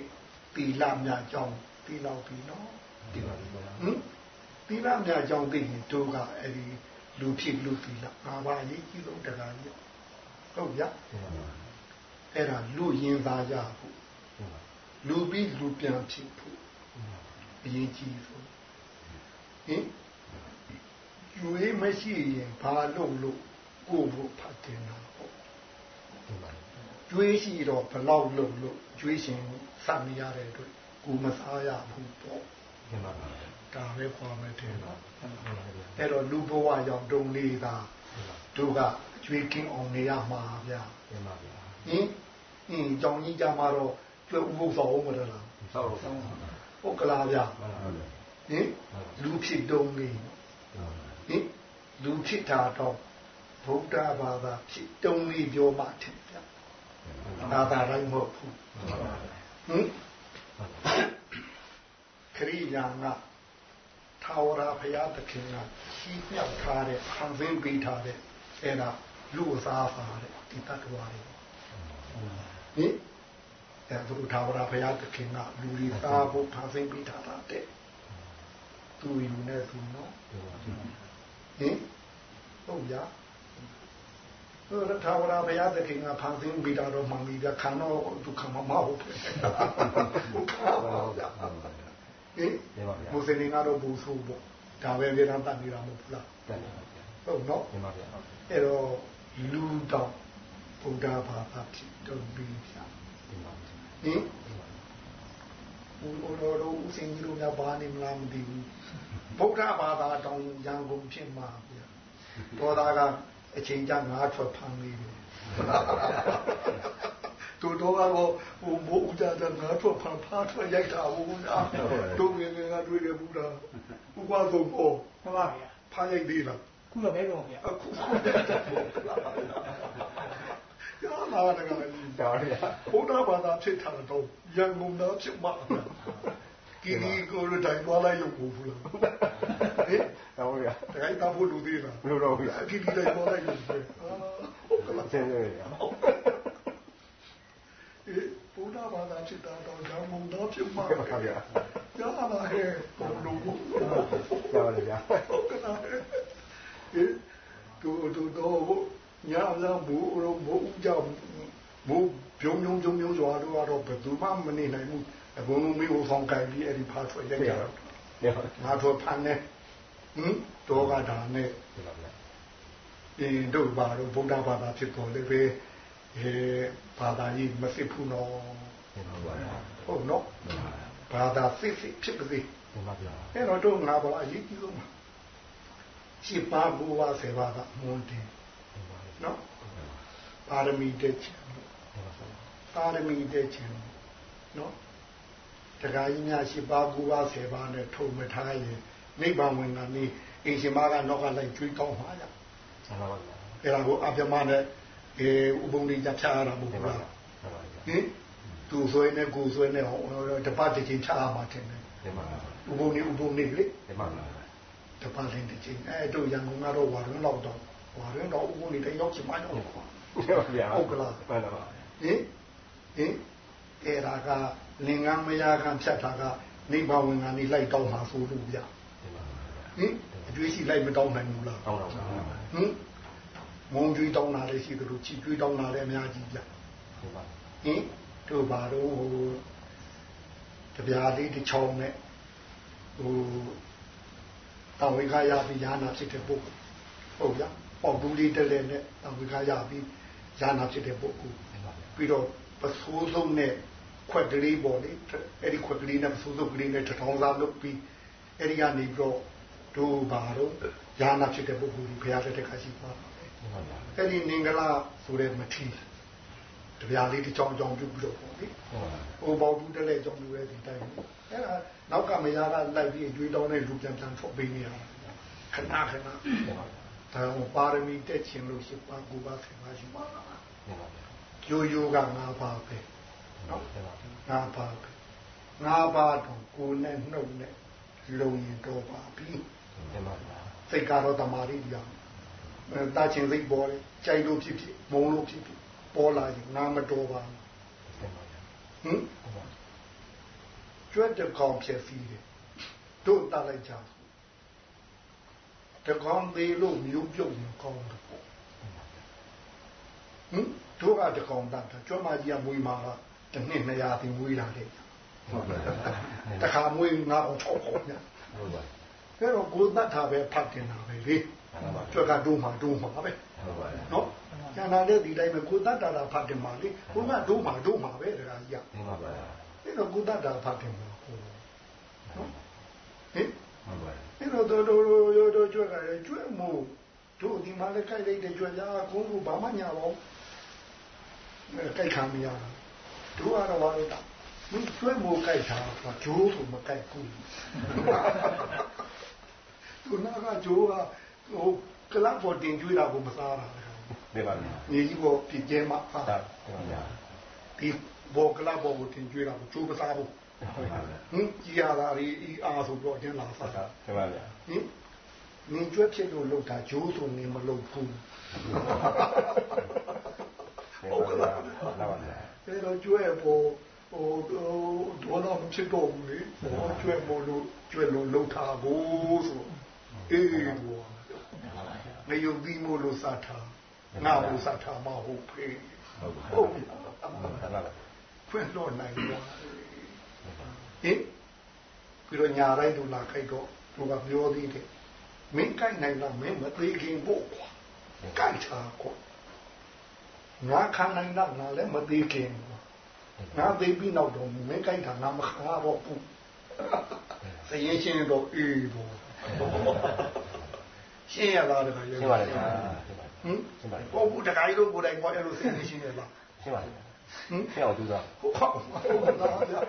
တိလမြအကြောင်းတိလောက်ပြီနော်ဒီပါဗျာဟင်တိလမြအကြောင်းသိရင်တို့ကအဲ့ဒီလူဖြစ်လူတိလငါဘာအရေးကြီးဆုံးတရားကြီးဟုတ်ဗျာမှန်ပါဗျာအဲ့ဒါလူရင်သားရဖို့မှန်ပါလူပြီးလူပြန်ဖြစ်ဖို့ အရေးကြီးဆုံးဟင်ယူရေးမရှိရင်ဘာလုပ်လို့ကိုယ့်ဘုဖတ်တင်တာပေါ့မှန်ပါကျွေးရှိတော့ဘလောက်လုပ်လို့ကျွေးရှင်စမရတဲ့အတွက်ကိုမစားရဘူးပေါ့မှန်ပါဗျာဒါပဲခွာမယ်ထင်တော့မှန်ပါဗျာအဲ့တော့လူဘဝရောက်တုံးလေးသာတို့ကကျွေးကင်းအောင်နေရမှာဗျာမှန်ပါဗျာဟင်အင်းကြောင်ကြီးကြမှာတော့ကျွေးဥပုသ်ဆောင်အောင်မလားဆောက်တော့မှန် ဟုတ်ကလားဗျာပါဗျာဟင်လူဖြစ်တုံးလေးဟင်လူဖြစ်တာတော့ဗုဒ္ဓဘာသာဖြစ်တုံးလေးပြောမှထင်ဗျာဘာသာတိုင်းမဟုတ်ဘူးဟင်ခရိယာကထာဝရဘုရားသခင်ကရှိမြောက်ထားတဲ့ခံစင်းပေးထားတဲ့အဲ့ဒါလူစားပါတဲ့ဒီတ attva တွေဟင် အဲ့ဒါထာဝရဘုရားသခင်ကလူတွေစားဖို့ခံစင်းပေးထားတာတဲ့သူယူနေသူနော်ဟင်ဟုတ်ရဟိုထာဝရဘုရားသခင်ကဖန်ဆင်းပေးတာတော့မှန်ပြီဗျခံတော့ဒုက္ခမမဟုတ်ဘူးဟုတ်ကဲ့ပါဗျာဟင်မှန်ပါဗျာမွတ်စလင်ကတော့ဘူဆိုးပေါ့ဒါပဲပြေတမ်းတတ်နေတာမဟုတ်ဘူးလားတန်ပါဗျာဟုတ်နော်မှန်ပါဗျာအဲ့တော့လူတော်ဘုရားဘာသာဖြစ်တော်ပြီးပြမှန်ပါဗျာ ဟင်ဘုရားတော်ဦးစင်ကြီးတို့များဘာနေမလားမသိဘူးဗုဒ္ဓဘာသာတောင်ရန်ကုန်ဖြစ်မှာဗျာတော်သားကအချိန်ကြာငါးထွက်ဖမ်းနေတယ်တို့တော့ကတော့ဟိုမိုးဦးကြတဲ့ငါးထွက်ဖမ်းဖားထွက်ရိုက်တာဘူးလားတို့ငယ်ငယ်ကတွေ့တယ်ဘူးလားဥပသုံးပေါ်မှန်ပါဗျာဖားရိုက်သေးလားခုတော့ပဲတော့ဗျာအခု ရောလာတယ်ကလည်းတော်ရဘုရားဘာသာဖြစ်တာတော့ရန်ကုန်သားဖြစ်မှာကီဒီကိုရတိုင်းသွားလိုက်ရုပ်ဘူးလားဟင်တော်ရတခိုင်းသားဖို့လူသေးလားလူတော်ဗျာကီဒီတိုင်းသွားလိုက်ရုပ်ပဲအာဟုတ်ကလားဆင်းရဲရအေးဘုရားဘာသာဖြစ်တာတော့ရန်ကုန်သားဖြစ်မှာပါဗျာရလာဟဲ့ဘုလူဘူးတော်ရဗျာဟုတ်ကလားဟဲ့တူတူတော့ ညာလာဘူးရောဘူးကြောင့်ဘူးပြုံးပြုံးပြုံးပြုံးရွာတော့တော့ဘယ်သူမှမနေနိုင်ဘူးအကုန်လုံးမျိုးဆောင်ကြိုင်ပြီးအဲ့ဒီဖားထွက်ရိုက်ကြတော့တယ်ငါထွက်ဖမ်းနေဟင်တော့ကဒါနဲ့ဒီပါဗျာအင်းတို့ဘာလို့ဗုဒ္ဓဘာသာဖြစ်တော်လေပဲအဲဘာသာကြီးမစစ်ဘူးနော်ဒီပါဗျာဟုတ်နော်ဘာသာစစ်စစ်ဖြစ်ပါစေဒီပါဗျာအဲ့တော့တို့ငါဘာအရေးကြီးဆုံးရှိပါဘူဝါစေဘာကမွန်တယ် နော်ပါရမီတက်ချင်ပါရမီတက်ချင်နော်တခါကြီးများရှိပါဘူဝါစေဘာနဲ့ထုံမထားရင်နိဗ္ဗာန်ဝင်တာနေအရှင်မကနောက်ကလိုက်ကျွေးကောင်းပါရဆန္ဒပါဗျာအဲ့ဒါကိုအပြမနဲ့အဲဥပုံလေးကြဖြားရတာမဟုတ်ဒီဘူးပါလားဗျာဟုတ်ပါဗျာဟင်သူဆွဲနေကိုဆွဲနေဟောတပတ်တစ်ချိန်ဖြားရမှာတင်တယ်ဒီပါဗျာဥပုံလေးဥပုံလေးလေဒီပါဗျာတပတ်လေးတစ်ချိန်အဲတို့ရန်ကုန်ကတော့ဝါရင်တော့တော့ ဝါရင်တော့ဥပုံလေးတယောက်ချင်မှန်းတော့ခွာဒီပါဗျာဟုတ်ကလားမှန်ပါဗျာဟင်ဟင်အဲ့ဒါကလင်္ကမယာကဖြတ်တာကနိဗ္ဗာန်ဝင်ကနေလိုက်တောင်းမှာဆိုလို့ဗျဒီပါဗျာဟင်အကျွေးရှိလိုက်မတောင်းနိုင်ဘူးလားတောင်းတော့ဗျာဟင်မုံကျွေးတောင်းတာလည်းရှိသလိုချီကျွေးတောင်းတာလည်းအများကြီးဗျဒီပါဟင်တို့ဘာတော့ဟိုတပြားလေးတစ်ချောင်းနဲ့ဟိုတောင်ဝေခါရပြီးယာနာဖြစ်တဲ့ပုဂ္ဂိုလ်ဟုတ်ဗျာ ပေါက်တူးလေးတက်လက်နဲ့တောင်ဝေခါရပြီးယာနာဖြစ်တဲ့ပုဂ္ဂိုလ်ပြီးတော့ပစိုးဆုံးနဲ့ခွက်ကလေးပေါ့လေအဲ့ဒီခွက်ကလေးနဲ့ပစိုးဆုံးကလေးနဲ့တထောင်စားလုပ်ပြီးအဲ့ဒီကနေပြီးတော့တို့ဘာတော့ယာနာဖြစ်တဲ့ပုဂ္ဂိုလ်ကြီးဘုရားတဲ့ခါရှိပါအဲ့ဒီနင်္ဂလာဆိုတဲ့မထီတပြားလေးတစ်ချောင်းချောင်းပြုတ်ပြီးတော့ပေါ့လေဟိုပေါတူးတက်လက်ကြောင်းလို့ရတဲ့တိုင်းအဲ့ဒါနောက်ကမယားကလိုက်ပြီးအကျွေးတောင်းတဲ့လူပြန်ပြန်ထုတ်ပေးနေရတာခဏခဏ ဒါကပါရမီတက်ခြင်းလို့ရှိပါကူပါခင်ပါရှိပါကျိုးရိုးကငါးပါးပဲနော်ငါးပါးပဲငါးပါးတော့ကိုယ်နဲ့နှုတ်နဲ့လုံရင်တော့ပါပြီစိတ်ကတော့တမာရီပြောင်းတာချင်းစိတ်ပေါ်တယ်ကြိုက်လို့ဖြစ်ဖြစ်မုန်းလို့ဖြစ်ဖြစ်ပေါ်လာရင်ငါမတော်ပါဘူးဟင်ကျွတ်တကောင်ဖြစ်စီတယ်တို့တလိုက်ကြ တကောင်သေးလို့မျိုးပြုတ်ရင်ကောင်းတယ်ပေါ့ဟင်တို့ကတကောင်တတ်တာကျွတ်မကြီးကမွေးမှာကတစ်နှစ်200တင်မွေးလာတယ်ဟုတ်ပါဘူးတခါမွေးငါအောင်6ခေါညဟုတ်ပါအဲ့တော့ကိုသတ်တာပဲဖတ်တင်တာပဲလေကျွတ်ကတို့မှာတို့မှာပဲဟုတ်ပါနော်ကျန်တာလည်းဒီတိုင်းပဲကိုတတ်တာဖတ်တယ်မှာလေကိုကဒုမှာဒုမှာပဲတခါကြီးရမှန်ပါပါအဲ့တော့ကိုတတ်တာဖတ်တယ်မှာဟိုနော်ဟင် မှန်ပါအဲ့တော့တို့တို့တို့တို့ကျွတ်ကလည်းကျွတ်မို့တို့ဒီမှာလည်းကြိုက်လိုက်တဲ့ကျွတ်ကြကုန်းကဘာမှညာတော့ကြိုက်ခံမရတို့ကတော့ဘာလို့တာမင်းကျွတ်မို့ကြိုက်တာကဂျိုးဆိုမကြိုက်ဘူးသူနာကဂျိုးကဟိုကလပ်ပေါ်တင်ကျွေးတာကိုမစားတာနေပါမယ်နေကြီးပေါ်ပြကျဲမှာဟာဒီဘောကလာဘောကိုတင်ကျွေးတာကိုကျိုးမစားဘူး ဟင်ကြီးရတာဒီအားဆိုတော့ကျင်းလာစားတာနေပါဗျာဟင်နင်ကျွတ်ဖြစ်လို့လောက်တာဂျိုးဆိုနေမလောက်ဘူးဟုတ်ကဲ့လားအဲ့တော့ကျွဲပေါ်ဟိုဒေါ်လာမဖြစ်တော့ဘူးလေဟောကျွဲမို့လို့ကျွဲလို့လောက်တာဘူးဆိုအေးဘောငရုတ်ပြီးမို့လို့စားထားငါ့ကိုစားထားမဟုတ်ဖေးဟုတ်ဟုတ်ဖွင့်လို့နိုင်ပါ ဟင်ပြီးတော့ညာတိုင်းတို့လာခိုက်တော့သူကပြောသေးတယ်မင်းကြိုက်နိုင်လားမင်းမသေးခင်ဖို့ကွာကြိုက်တာကွာငါခံနိုင်လားငါလည်းမသေးခင်ငါသေးပြီးနောက်တော့မင်းကြိုက်တာငါမခါတော့ဘူးစရင်ချင်းတော့အေးပေါ့ရှင်းရလားတခါရှင်းပါလေဟင်ရှင်းပါလေပေါ့ဘူးတခါကြီးတို့ကိုယ်တိုင်ပေါ်အဲ့လိုစင်းရှင်းရလားရှင်းပါလေ ဟင်ရှင်းအောင်သူသားဟုတ်ပါဘူးဟုတ်ပါဗျာ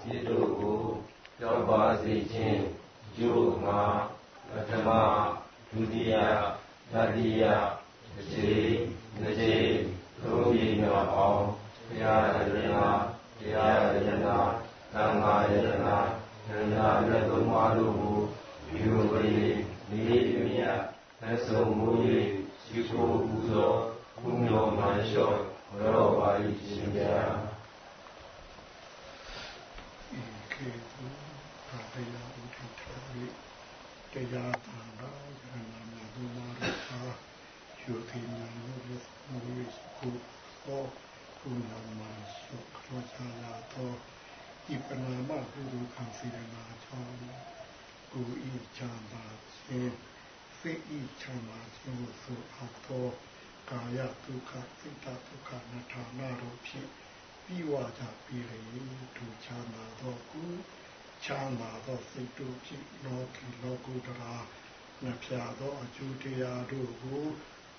ဒီတို့ကိုကြောက်ပါစေခြင်းကျိုးမှာပထမဒုတိယတတိယတစ်ချိန်တစ်ချိန်သုံးပြီးမြောက်အောင်ဘုရားရတနာတရားရတနာသံဃာရတနာရတနာလက်သုံးပါးတို့ကိုဒီလိုပဲနေမြတ်သက်ဆုံးမူ၍ရှိခိုးပူဇော်ဘုညောမှန် လျှော့ရောပါ၏ရှင်ဗျာကေသူဘာတရားဥထိထား၍တရားတန်တာရဏနာဒုမာရသာယူသိဉာဏ်လို့မူ၍ရှိခိုးသောဘုညောမှန်လျှော့ရောချလာသောဤပနာမပုရုခံစေရနာချောကိုဤချမ်းသာခြင်းစိတ်ဤချမ်းသာခြင်းကိုဆိုအပ်သော ကာယဒုက္ခစိတ်ဒုက္ခနာထာနာတို့ဖြင့်ပြီးဝကြပြီလေဒုချမ်းသာသောကုချမ်းသာသောစိတ်တို့ဖြင့်လောကီလောကုတရာနှဖျားသောအကျိုးတရားတို့ကို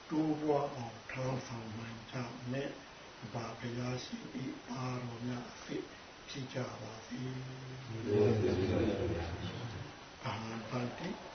တိုးပွားအောင်ထောင်းဆောင်နိုင်ကြနဲ့ဘာဘုရားရှိဤအာတော်များအဖြစ်ဖြစ်ကြပါစေအာဟံတိတိ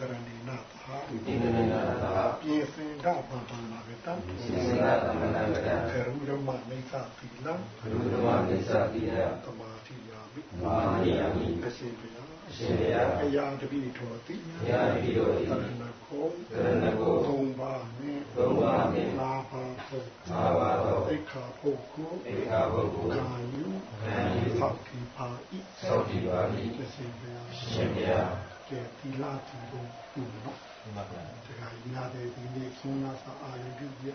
တရဏိနာသာတိတရဏိနာသာပြေစင်ဒပန္တနာဝေတံပြေစင်ဒပန္တနာဝေတံခရုရမမိသတိလံခရုရမမိသတိလံသမာတိယာမိမာတိယာမိအရှင်ဘုရားအရှင်ဘုရားအရာတပိတော်တိအရာတပိတော်တိတရဏကိုတရဏကိုသုံးပါးနှင့်သုံးပါးနှင့်လာပါသောလာပါသောဣခာပုဂ္ဂိုလ်ဣခာပုဂ္ဂိုလ်ခံယူခံယူသောတိပါဤသောတိပါဤအရှင်ဘုရားအရှင်ဘုရား ကဲသီလတူလို့ပြုနော်မှန်ပါဗျာဒါကညာတဲ့ဒီနေ့ဆုံးနာစာအာရုံပြုပြ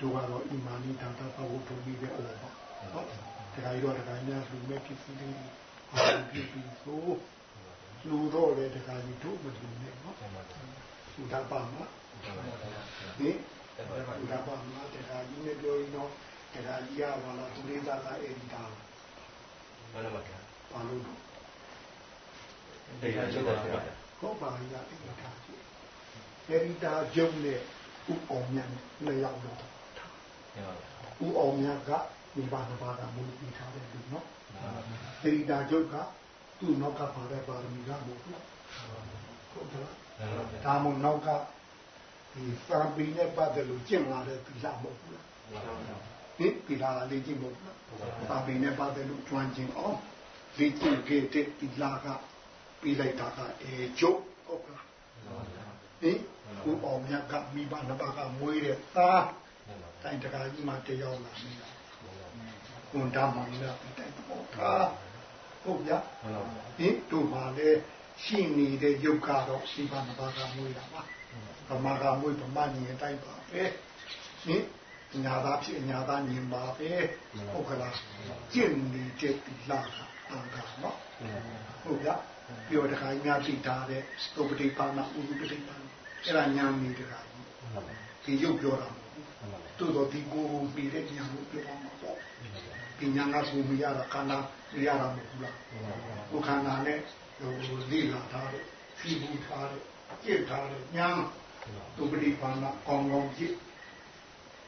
တို့ကတော့အီမာနီဒါတာပဝတ္ထုပြီးတဲ့အော်ပါဟုတ်ဒါကရောဒါကညာလူမဲ့ဖြစ်စီလေးအာရုံပြုပြီးဆိုလူတော့လေတခါကြီးတို့မလူနဲ့နော်သူတာပါမှာဟင်သူတာပါမှာတခါကြီးနဲ့ပြောရင်တော့တခါကြီးရပါလားသူလေးသားကအဲ့ဒီတာမှန်ပါဗျာဘာလို့ တရားချုပ်တာဗျာဟုတ်ပါရဲ့အဲ့ဒီတာကြီးအဲ့ဒီတာကျုံနဲ့ဥအောင်မြတ်နဲ့ရောက်တော့ဥအောင်မြတ်ကဒီပါဒပါဒမူပြီးထားတဲ့လူနော်သီတာကျုပ်ကသူ့နောက်ကပါတဲ့ပါရမီကမဟုတ်ဘူးဟုတ်ကဲ့ဒါမှနောက်ကဒီစာပေနဲ့ပတ်သက်လို့ကျင့်လာတဲ့သီလမဟုတ်ဘူးလားဟင်သီလလေးကျင့်မဟုတ်ဘူးလားစာပေနဲ့ပတ်သက်လို့ကျွမ်းကျင်အောင်လေ့ကျင့်ခဲ့တဲ့သီလက ပြီးလိုက်တာကအဲကျုပ်ဟုတ်ကဲ့ဟင်ကိုအောင်မြတ်ကမိဘနှစ်ပါးကမွေးတဲ့သားတိုင်းတကာကြီးမှတယောက်လာနေတာကွန်တာမောင်လာပြီးတိုင်းပေါ့ထားဟုတ်ကြဟင်တို့မှလည်းရှိနေတဲ့ယုတ်ကတော့ရှိပါမပါကမွေးတာပါဗမာကမွေးဗမာညီအတိုင်းပါပဲဟင် ညာသားဖြစ်ညာသားညီပါပဲဟုတ်ကလားကျင့်နေတဲ့ဒီလာကအံကနော်ဟုတ်ကြပြောတခါများသိထားတဲ့သုပတိပါဏဥပတိပါဏအဲ့ဒါညာမီတခါဒီရုပ်ပြောတာတူတော့ဒီကိုပြီးတဲ့ညာကိုပြောမှာပေါ့ပညာကကိုမရတာခန္ဓာမရတာမဟုတ်လားဘုခန္ဓာနဲ့ဟိုလိလာထားတဲ့ဖြီးဘူးထားတဲ့ကြည့်ထားတဲ့ညာသူပရိပါဏကောင်းကောင်းကြည့်ဟင်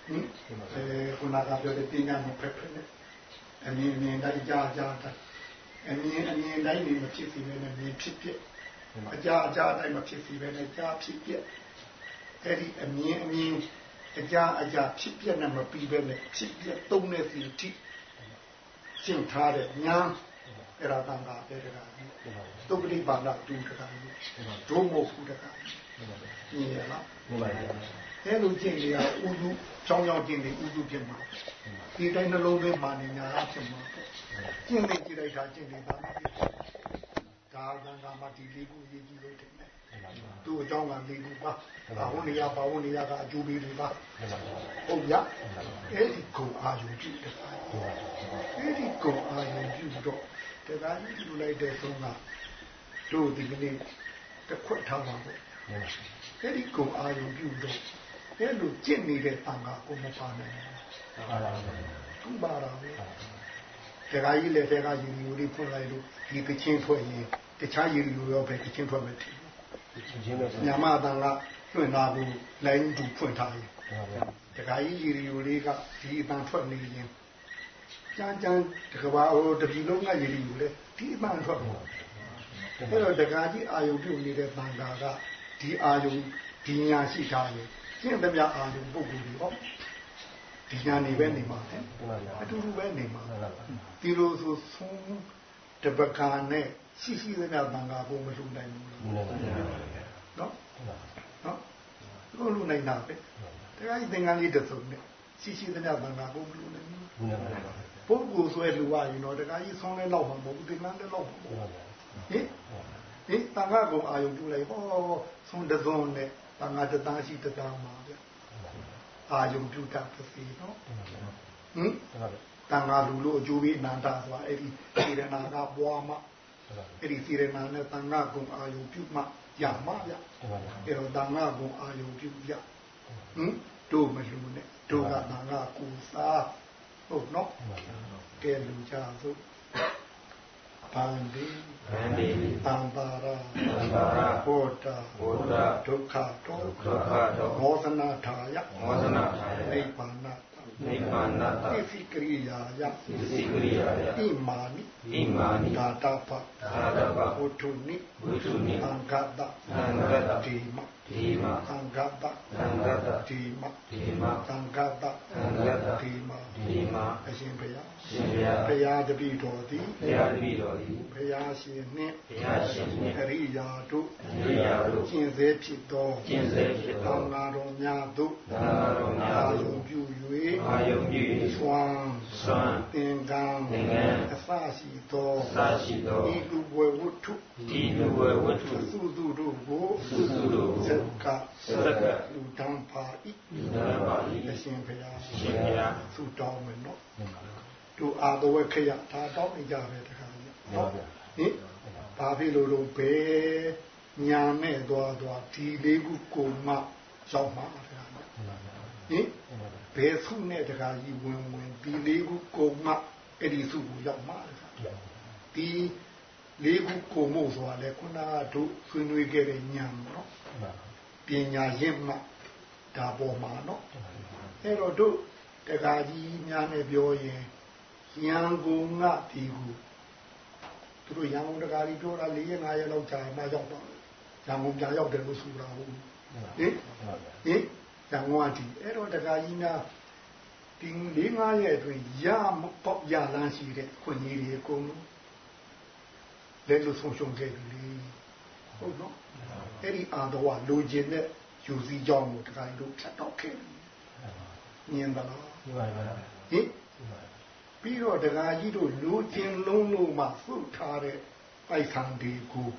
အဲခုနကပြောတဲ့ပညာမဖက်ဖက်နဲ့အမြင်မြင်တိုင်းကြားကြားတိုင်းအမြင်အမြင်တိုင်းနေမဖြစ်စီပဲနဲ့မြင်ဖြစ်ဖြစ်အကြားအကြားတိုင်းမဖြစ်စီပဲနဲ့ကြားဖြစ်ဖြစ်အဲ့ဒီအမြင်အမြင်အကြားအကြားဖြစ်ပြနဲ့မပြီးပဲနဲ့ဖြစ်ပြသုံးတဲ့စီတိရှင်းထားတဲ့ညာအဲ့ဒါတန်ခါပဲတကားကြီးသုပ္ပတိပါဠတူတကားကြီးဒုမို့ဖူတကားကြီးမြင်ရလားမှန်ပါဗျာ အဲ့လိုကျင့်ကြရဥဒုချောင်းချောင်းကျင့်နေဥဒုဖြစ်မှာဒီတိုင်းနှလုံးသွင်းမာနေညာဖြစ်မှာကျင့်နေကြည့်လိုက်တာကျင့်နေတာမဖြစ်ဒါကံကမှဒီလေးခုရေးကြည့်လို့တယ်သူ့အကြောင်းကလေးခုပါဘာဝနေရဘာဝနေရကအကျိုးပေးတွေပါဟုတ်ရအဲ့ဒီကုံအာယုပြုတယ်အဲ့ဒီကုံအာယုပြုတော့တရားကြီးလူလိုက်တဲ့ဆုံးကတို့ဒီကနေ့တစ်ခွက်ထားပါပေါ့အဲ့ဒီကုံအာယုပြုတော့ အဲ့လိုကြင့်နေတဲ့တန်ခါကိုမပါနိုင်ဘူးပါပါပဲတရားကြီးလည်းတရားကြီးလူတွေဖွင့်လိုက်လို့ဒီကချင်းထွက်ရင်တခြားရည်လူရောပဲကချင်းထွက်မယ်ညမတန်ကလွှင့်လာဘူးလိုင်းတူဖွင့်ထားရင်တခါကြီးရည်လူလေးကဒီအတန်ထွက်နေရင်ကြမ်းကြမ်းတကဘာဟိုတပြီလုံးကရည်လူလေဒီအတန်ထွက်တော့အဲ့တော့တခါကြီးအာယုပြုတ်နေတဲ့တန်ခါကဒီအာယုဒီညာရှိထားရင် ရှင်းသမျှအာယုပုဂ္ဂိုလ်တွေဟောဒီညာနေပဲနေမှာတယ်အတူတူပဲနေမှာဒီလိုဆိုဆုံးတပကာနဲ့ရှိရှိသမျှတန်ခါကိုမလူနိုင်ဘူးနော်နော်ကိုလူနိုင်တာပဲတရားကြီးသင်္ကန်းလေးတစ်စုံနဲ့ရှိရှိသမျှတန်ခါကိုမလူနိုင်ဘူးပုဂ္ဂိုလ်ဆွဲလူရရင်တော့တရားကြီးဆုံးလဲတော့မှာမဟုတ်ဘူးသင်္ကန်းလဲတော့မှာမဟုတ်ဟင်ဟင်တန်ခါကိုအာယုပြုလိုက်ဟောဆုံးတစုံနဲ့ တန်ခါတသားရှိတသားမှာဗျအာယုပြုတတ်ပါစေနော်ဟင်တန်ခါလူလို့အကျိုးပေးအနန္တဆိုတာအဲ့ဒီစေရနာကပွားမှာအဲ့ဒီစေရနာနဲ့တန်ခါကုံအာယုပြုမှရမှာဗျအဲ့တော့တန်ခါကုံအာယုပြုရဟင်တို့မလူနဲ့တို့ကတန်ခါကိုစားဟုတ်နော်ကဲလူကြစို့ ပန္တိပန္တိတံပါရာတံပါရာဘုဒ္ဓဘုဒ္ဓဒုက္ခတောဒုက္ခတောမောသနာထာယမောသနာထာယနိဗ္ဗာနနိဗ္ဗာန်တသိသိကရိယာယသိသိကရိယာယဣမာနိဣမာနိဒါတပဒါတပဝုထုနိဝုထုနိအံဂတသံဂတတိမတိမအံဂတသံဂတတိမတိမသံဂတသံဂတတိမတိမအရှင်ဘုရားရှင်ဘုရားဘုရားတပည့်တော်သည်ဘုရားတပည့်တော်သည်ဘုရားရှင်နှင့်ဘုရားရှင်နှင့်အရိယာတို့အရိယာတို့ကျင့်စေဖြစ်သောကျင့်စေဖြစ်သောသံဃာတော်များတို့သံဃာတော်များတို့အာယုပြု၍အာယုပြု၍စွမ်း စွမ်းသင်္ကန်းသင်္ကန်းအစရှိသောအစရှိသောဤလူဝဝတ္ထုဒီလူဝဝတ္ထုသုသူတို့ကိုသုသုတို့ကိုစကစကလူတန်းပါဤလူတန်းပါဤအရှင်ဘုရားရှင်ဘုရားသုတောင်းမယ်နော်တို့အာသဝခေယဒါတောင်းနေကြပဲတခါကြီးနော်ဗျာဟင်ဘာဖြစ်လို့လို့ဘယ်ညာနဲ့သွားသွားဒီလေးခုကိုမှရောက်မှာဗျာဟင် ဘယ်စုနဲ့တကားကြီးဝင်ဝင်ဒီလေးခုကိုမှအဲ့ဒီစုကိုရောက်မှာဗျာဒီလေးခုကိုမို့ဆိုတာလေခုနကတို့ဆွေးနွေးခဲ့တဲ့ညာနော်ပညာရင့်မှဒါပေါ်မှာနော်အဲ့တော့တို့တကားကြီးများနဲ့ပြောရင်ရန်ကုန်ကဒီခုသူတို့ရန်ကုန်တကားကြီးပြောတာ၄ရက်၅ရက်လောက်ကြာမှရောက်တော့ရန်ကုန်ပြန်ရောက်တယ်လို့ဆိုတာဟုတ်ဟင်ဟင် ရန်ကုန်ကဒီအဲ့တော့တကားကြီးများဒီ၄၅ရက်အတွင်းရမပေါက်ရလန်းရှိတဲ့ခွင့်ကြီးတွေအကုန်လုံးလက်လို့ဆုံးရှုံးခဲ့ပြီလေဟုတ်နော်အဲ့ဒီအာတော်ကလိုချင်တဲ့ယူစည်းကြောင်းကိုတကားကြီးတို့ဖြတ်တော့ခဲ့တယ်မြင်ပါလားဒီပါပါဟင်ပြီးတော့တကာကြီးတို့လူချင်းလုံးလုံးမှစုထားတဲ့ပိုက်ဆံတွေကို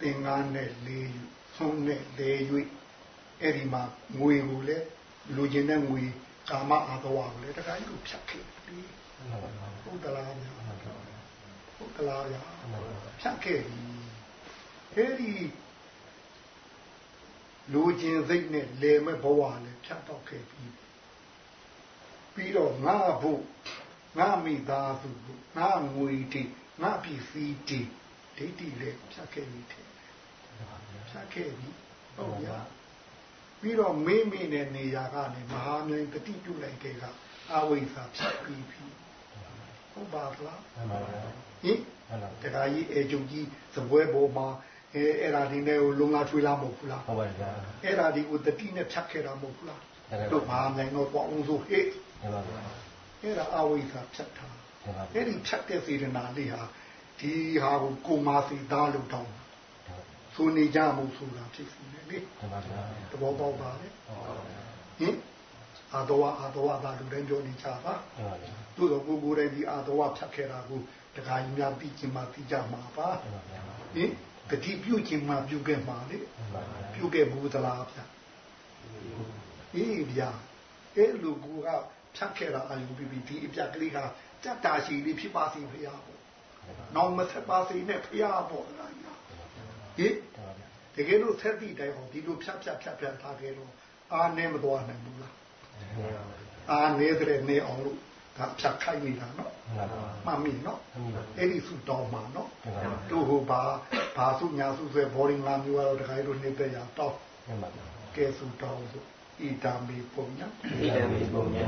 သင်္ကန်းနဲ့လေးဆုံးနဲ့လေ၍ အဲ့ဒီမှာငွေကိုလည်းလူချင်းတဲ့ငွေကာမအာသဝကိုလည်းတကာကြီးတို့ဖြတ်ခဲ့ပြီဟုတ်တလားဗျာဟုတ်တလားဗျာဖြတ်ခဲ့ပြီအဲ့ဒီလူချင်းစိတ်နဲ့လေမဲ့ဘဝလည်းဖြတ်တော့ခဲ့ပြီပြီးတော့ငါဖို့ငါမိသားစုဖို့ငါငွေတိငါပစ္စည်းတိဒိဋ္ဌိလည်းဖြတ်ခဲ့ပြီတဲ့ဖြတ်ခဲ့ပြီဟုတ်ရ ပြီးတော့မိမိနဲ့နေရာကနေမဟာမြိုင်တတိပြုလိုက်တဲ့ကအဝိဇ္ဇာဖြတ်ပြီးပြီဟုတ်ပါလားမှန်ပါဗျာဟင်တရားကြီးအေကျုံကြီးသပွဲပေါ်မှာအဲအဲ့ဒါဒီနဲ့ကိုလုံလာထွေးလာမဟုတ်ဘူးလားဟုတ်ပါဗျာအဲ့ဒါဒီကိုတတိနဲ့ဖြတ်ခဲ့တာမဟုတ်ဘူးလားဟုတ်ကဲ့တို့ဘာနိုင်တော့ပေါ့အောင်ဆိုဟေ့မှန်ပါဗျာအဲ့ဒါအဝိဇ္ဇာဖြတ်တာမှန်ပါဗျာအဲ့ဒီဖြတ်တဲ့စေတနာလေးဟာဒီဟာကိုကိုမာစီသားလို့တောင်းတာ ဆိုနေကြမှုဆိုတာဖြစ်စီနေလေမှန်ပါဗျာသဘောပေါက်ပါလေဟုတ်ပါဗျာဟင်အာတော်အာတော်သာလူတိုင်းပြောနေကြပါမှန်ပါဗျာသို့တော့ကိုကိုယ်တိုင်ဒီအာတော်ဖြတ်ခဲ့တာကိုတခါကြီးများသိချင်မှသိကြမှာပါမှန်ပါဗျာဟင်တတိပြုတ်ခြင်းမှပြုတ်ခဲ့မှာလေမှန်ပါဗျာပြုတ်ခဲ့ဘူးသလားဗျအေးဗျာအဲ့လိုကူကဖြတ်ခဲ့တာအယူပြီးပြီးဒီအပြက်ကလေးကစက်တာရှိလေးဖြစ်ပါစေဖေရပေါ့နောင်မဆက်ပါစေနဲ့ဖေရပေါ့လားညာ ဟင်တကယ်လို့ဆက်သည့်တိုင်အောင်ဒီလိုဖြတ်ဖြတ်ဖြတ်ဖြတ်ထားခဲ့တော့အာနေမသွားနိုင်ဘူးလားအာနေတဲ့နေအောင်လို့ဒါဖြတ်ခိုင်းနေတာနော်မှတ်မိနော်အဲ့ဒီစုတောင်းမှာနော်တို့ဟိုဘာဘာစုညာစုဆွဲ boarding လာမျိုးကတော့တခါလို့နေတဲ့ရတော့မှန်ပါဗျာကဲစုတောင်းဆိုဣဒာမေပုံညာဣဒံမိပုံညာ